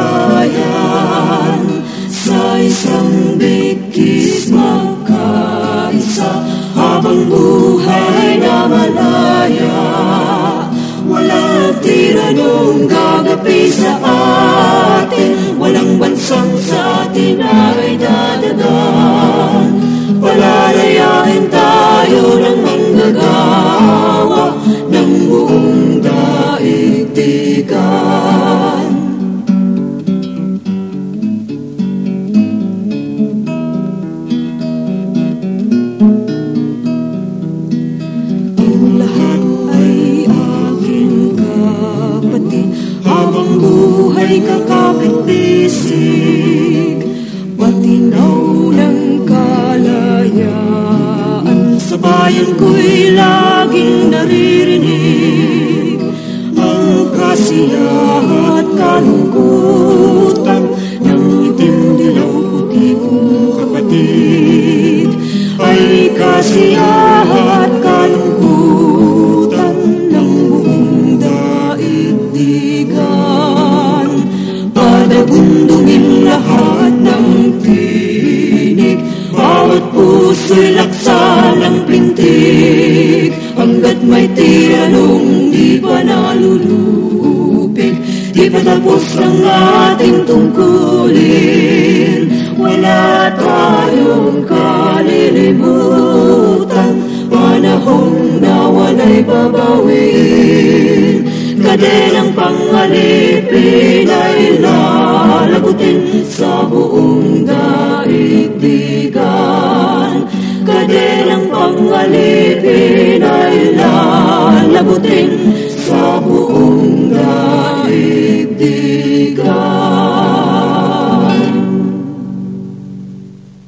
bayan Sa isang bigkis magkaisa Habang buhay na malaya Walang tiranong gagapi sa atin Kasiyahan at kalungkutan Ng itim dilaw puti kong kapatid. Ay kasiyahan at kalungkutan Ng buong daigdigan. Padabundungin lahat ng tinig Bawat puso'y laksa ng plintig Hanggat may tiranong di pa nalulupig Di pa tapos ang ating tungkulin. Wala tayong kalilimutan. Panahon na wala'y babawin. Kadelang pangalipin ay lalagutin sa buong daigdigan. Kadelang pangalipin ay lalagutin sa buong daigdigan do.